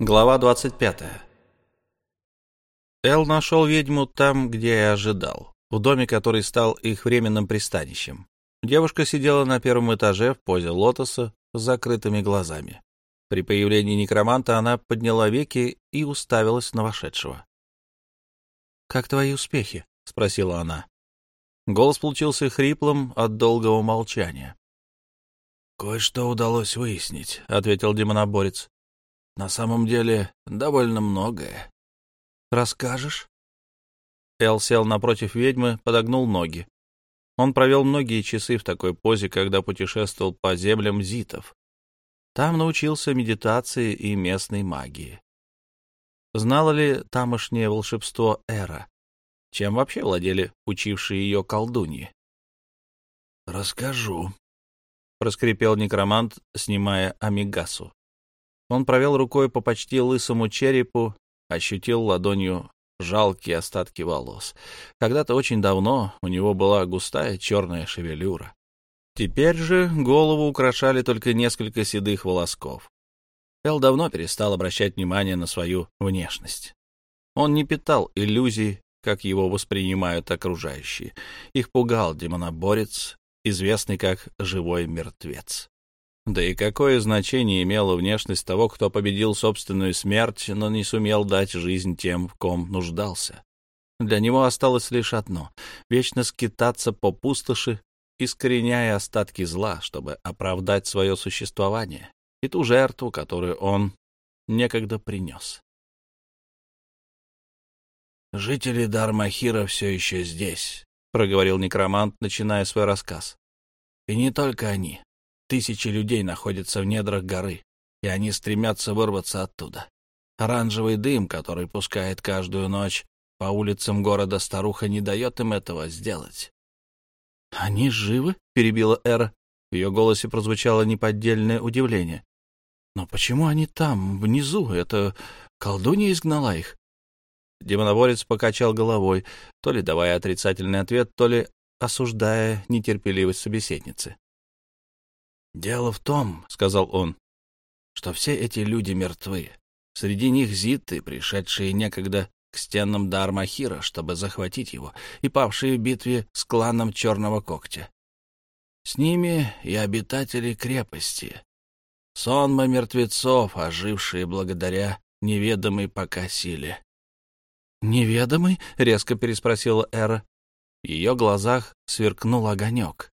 Глава 25. Эл нашел ведьму там, где и ожидал, в доме, который стал их временным пристанищем. Девушка сидела на первом этаже в позе лотоса с закрытыми глазами. При появлении некроманта она подняла веки и уставилась на вошедшего. «Как твои успехи?» — спросила она. Голос получился хриплым от долгого молчания. «Кое-что удалось выяснить», — ответил демоноборец. На самом деле, довольно многое. Расскажешь? Эл сел напротив ведьмы, подогнул ноги. Он провел многие часы в такой позе, когда путешествовал по землям зитов. Там научился медитации и местной магии. Знала ли тамошнее волшебство Эра? Чем вообще владели учившие ее колдуньи? «Расскажу», — проскрипел некромант, снимая амигасу. Он провел рукой по почти лысому черепу, ощутил ладонью жалкие остатки волос. Когда-то очень давно у него была густая черная шевелюра. Теперь же голову украшали только несколько седых волосков. Эл давно перестал обращать внимание на свою внешность. Он не питал иллюзий, как его воспринимают окружающие. Их пугал демоноборец, известный как живой мертвец. Да и какое значение имела внешность того, кто победил собственную смерть, но не сумел дать жизнь тем, в ком нуждался? Для него осталось лишь одно — вечно скитаться по пустоши, искореняя остатки зла, чтобы оправдать свое существование и ту жертву, которую он некогда принес. «Жители Дармахира все еще здесь», — проговорил некромант, начиная свой рассказ. «И не только они. Тысячи людей находятся в недрах горы, и они стремятся вырваться оттуда. Оранжевый дым, который пускает каждую ночь по улицам города старуха, не дает им этого сделать. — Они живы? — перебила Эра. В ее голосе прозвучало неподдельное удивление. — Но почему они там, внизу? Это колдунья изгнала их? Демоноборец покачал головой, то ли давая отрицательный ответ, то ли осуждая нетерпеливость собеседницы. «Дело в том, — сказал он, — что все эти люди мертвы. Среди них зиты, пришедшие некогда к стенам Дармахира, чтобы захватить его, и павшие в битве с кланом Черного Когтя. С ними и обитатели крепости. Сонма мертвецов, ожившие благодаря неведомой пока силе. «Неведомый?» — резко переспросила Эра. В ее глазах сверкнул огонек.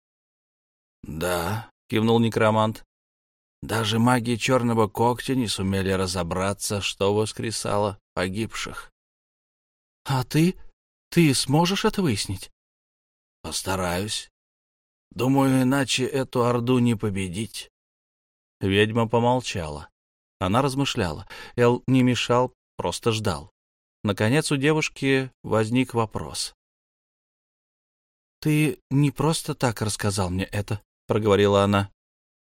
«Да, кивнул некромант. Даже маги черного когтя не сумели разобраться, что воскресало погибших. — А ты? Ты сможешь это выяснить? — Постараюсь. Думаю, иначе эту орду не победить. Ведьма помолчала. Она размышляла. Эл не мешал, просто ждал. Наконец у девушки возник вопрос. «Ты не просто так рассказал мне это», — проговорила она.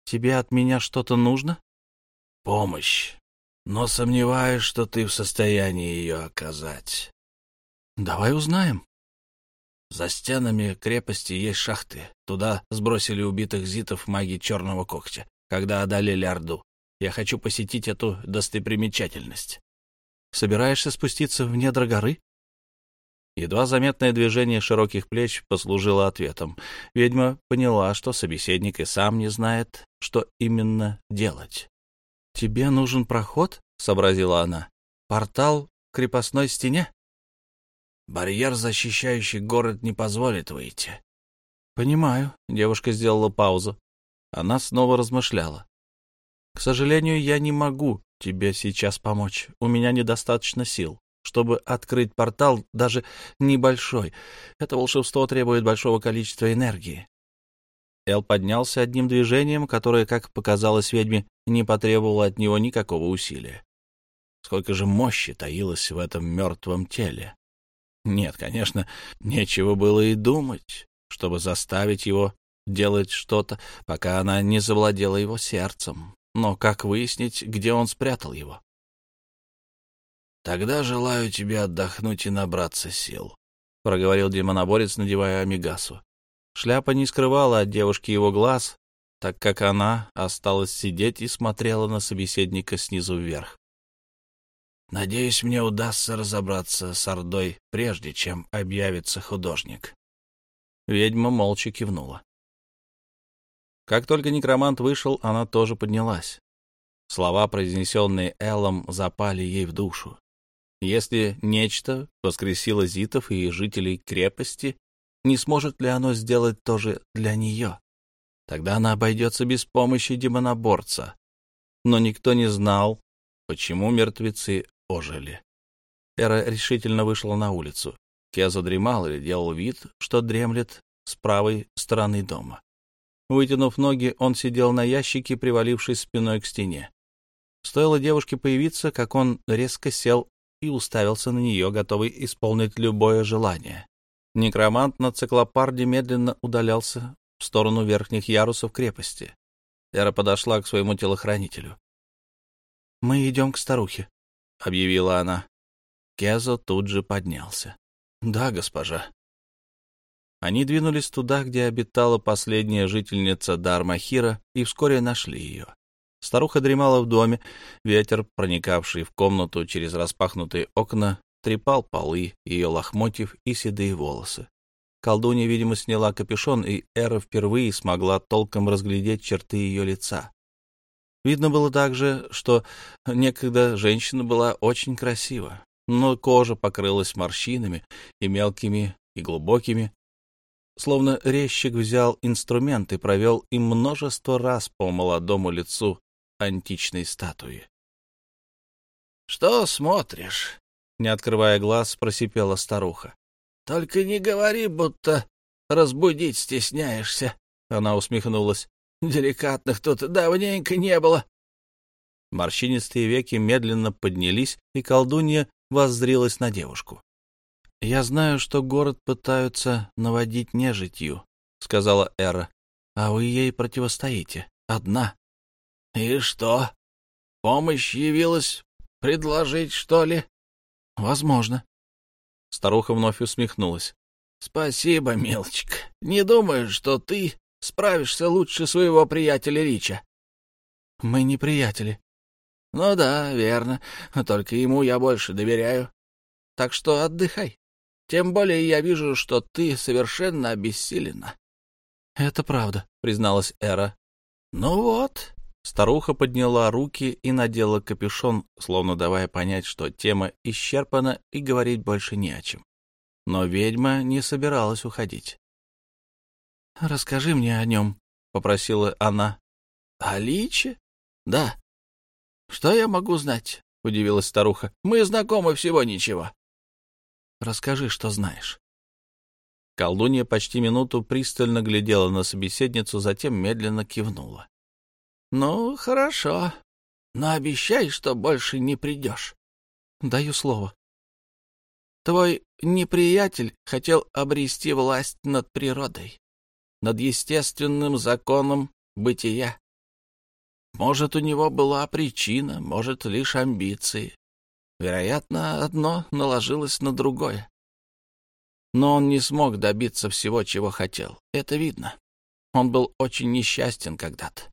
«Тебе от меня что-то нужно?» «Помощь. Но сомневаюсь, что ты в состоянии ее оказать». «Давай узнаем». За стенами крепости есть шахты. Туда сбросили убитых зитов маги Черного Когтя, когда одолели Орду. Я хочу посетить эту достопримечательность. Собираешься спуститься в недра горы? Едва заметное движение широких плеч послужило ответом. Ведьма поняла, что собеседник и сам не знает, что именно делать. «Тебе нужен проход?» — сообразила она. «Портал к крепостной стене?» «Барьер, защищающий город, не позволит выйти». «Понимаю», — девушка сделала паузу. Она снова размышляла. «К сожалению, я не могу тебе сейчас помочь. У меня недостаточно сил чтобы открыть портал, даже небольшой. Это волшебство требует большого количества энергии. Эл поднялся одним движением, которое, как показалось ведьме, не потребовало от него никакого усилия. Сколько же мощи таилось в этом мертвом теле? Нет, конечно, нечего было и думать, чтобы заставить его делать что-то, пока она не завладела его сердцем. Но как выяснить, где он спрятал его? Тогда желаю тебе отдохнуть и набраться сил, — проговорил демоноборец, надевая амигасу. Шляпа не скрывала от девушки его глаз, так как она осталась сидеть и смотрела на собеседника снизу вверх. Надеюсь, мне удастся разобраться с Ордой, прежде чем объявится художник. Ведьма молча кивнула. Как только некромант вышел, она тоже поднялась. Слова, произнесенные Эллом, запали ей в душу. Если нечто воскресило зитов и жителей крепости, не сможет ли оно сделать то же для нее? Тогда она обойдется без помощи демоноборца. Но никто не знал, почему мертвецы ожили. Эра решительно вышла на улицу. Кеза дремал или делал вид, что дремлет с правой стороны дома. Вытянув ноги, он сидел на ящике, привалившись спиной к стене. Стоило девушке появиться, как он резко сел и уставился на нее, готовый исполнить любое желание. Некромант на циклопарде медленно удалялся в сторону верхних ярусов крепости. Эра подошла к своему телохранителю. «Мы идем к старухе», — объявила она. Кезо тут же поднялся. «Да, госпожа». Они двинулись туда, где обитала последняя жительница Дармахира, и вскоре нашли ее. Старуха дремала в доме, ветер, проникавший в комнату через распахнутые окна, трепал полы, ее лохмотьев и седые волосы. Колдунья, видимо, сняла капюшон, и Эра впервые смогла толком разглядеть черты ее лица. Видно было также, что некогда женщина была очень красива, но кожа покрылась морщинами и мелкими, и глубокими. Словно резчик взял инструмент и провел им множество раз по молодому лицу античной статуи. — Что смотришь? — не открывая глаз, просипела старуха. — Только не говори, будто разбудить стесняешься. Она усмехнулась. — Деликатных тут давненько не было. Морщинистые веки медленно поднялись, и колдунья воззрилась на девушку. — Я знаю, что город пытаются наводить нежитью, — сказала Эра, — а вы ей противостоите. Одна. — И что? Помощь явилась предложить, что ли? — Возможно. Старуха вновь усмехнулась. — Спасибо, мелочка. Не думаю, что ты справишься лучше своего приятеля Рича. — Мы не приятели. — Ну да, верно. Только ему я больше доверяю. Так что отдыхай. Тем более я вижу, что ты совершенно обессилена. — Это правда, — призналась Эра. — Ну вот, Старуха подняла руки и надела капюшон, словно давая понять, что тема исчерпана и говорить больше не о чем. Но ведьма не собиралась уходить. «Расскажи мне о нем», — попросила она. «О Личе? Да. Что я могу знать?» — удивилась старуха. «Мы знакомы всего ничего». «Расскажи, что знаешь». Колдунья почти минуту пристально глядела на собеседницу, затем медленно кивнула. — Ну, хорошо. Но обещай, что больше не придешь. — Даю слово. Твой неприятель хотел обрести власть над природой, над естественным законом бытия. Может, у него была причина, может, лишь амбиции. Вероятно, одно наложилось на другое. Но он не смог добиться всего, чего хотел. Это видно. Он был очень несчастен когда-то.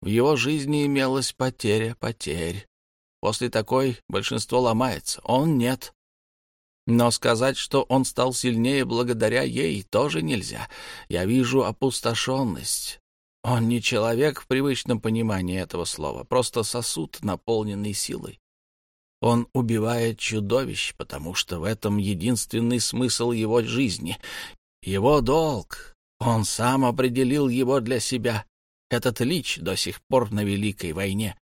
В его жизни имелась потеря потерь. После такой большинство ломается, он нет. Но сказать, что он стал сильнее благодаря ей, тоже нельзя. Я вижу опустошенность. Он не человек в привычном понимании этого слова, просто сосуд, наполненный силой. Он убивает чудовищ, потому что в этом единственный смысл его жизни. Его долг. Он сам определил его для себя. Этот лич до сих пор на Великой войне.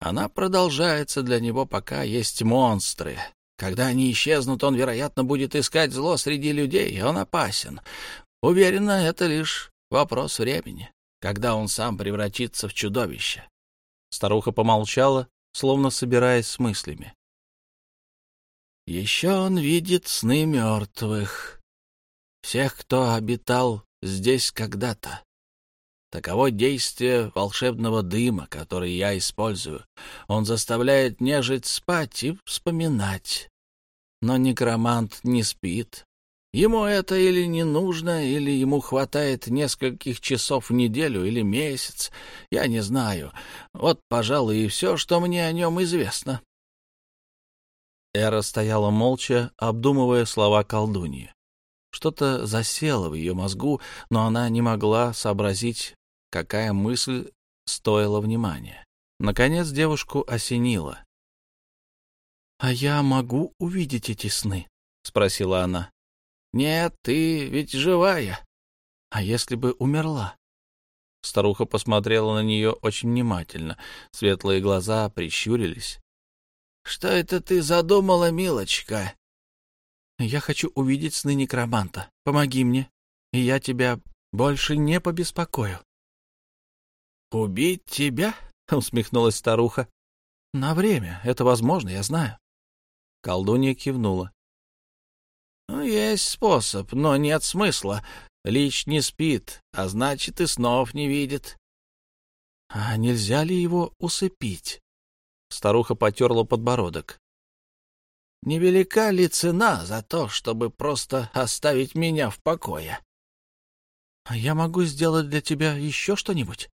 Она продолжается для него, пока есть монстры. Когда они исчезнут, он, вероятно, будет искать зло среди людей, он опасен. Уверена, это лишь вопрос времени, когда он сам превратится в чудовище. Старуха помолчала, словно собираясь с мыслями. Еще он видит сны мертвых, всех, кто обитал здесь когда-то. Таково действие волшебного дыма, который я использую. Он заставляет нежить спать и вспоминать. Но некромант не спит. Ему это или не нужно, или ему хватает нескольких часов в неделю или месяц. Я не знаю. Вот, пожалуй, и все, что мне о нем известно. Эра стояла молча, обдумывая слова колдуньи. Что-то засело в ее мозгу, но она не могла сообразить, какая мысль стоила внимания. Наконец девушку осенило. «А я могу увидеть эти сны?» — спросила она. «Нет, ты ведь живая. А если бы умерла?» Старуха посмотрела на нее очень внимательно. Светлые глаза прищурились. «Что это ты задумала, милочка?» «Я хочу увидеть сны некроманта. Помоги мне, и я тебя больше не побеспокою». «Убить тебя?» — усмехнулась старуха. «На время. Это возможно, я знаю». Колдунья кивнула. «Ну, есть способ, но нет смысла. Лич не спит, а значит, и снов не видит». «А нельзя ли его усыпить?» Старуха потерла подбородок. «Невелика ли цена за то, чтобы просто оставить меня в покое?» «А я могу сделать для тебя еще что-нибудь?»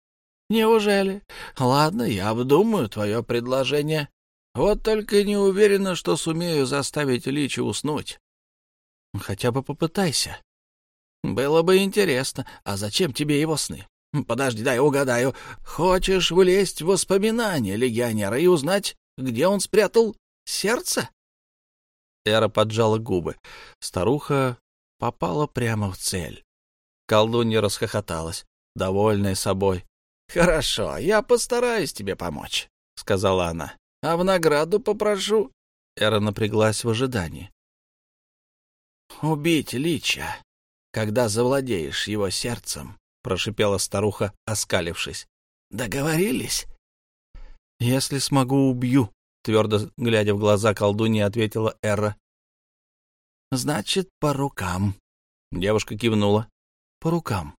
«Неужели? Ладно, я обдумаю твое предложение. Вот только не уверена, что сумею заставить Лича уснуть». «Хотя бы попытайся». «Было бы интересно. А зачем тебе его сны?» «Подожди, дай угадаю. Хочешь влезть в воспоминания легионера и узнать, где он спрятал сердце?» Эра поджала губы. Старуха попала прямо в цель. Колдунья расхохоталась, довольная собой. «Хорошо, я постараюсь тебе помочь», — сказала она. «А в награду попрошу». Эра напряглась в ожидании. «Убить Лича, когда завладеешь его сердцем», — прошипела старуха, оскалившись. «Договорились?» «Если смогу, убью», — твердо глядя в глаза колдуньи, ответила Эра. «Значит, по рукам». Девушка кивнула. «По рукам».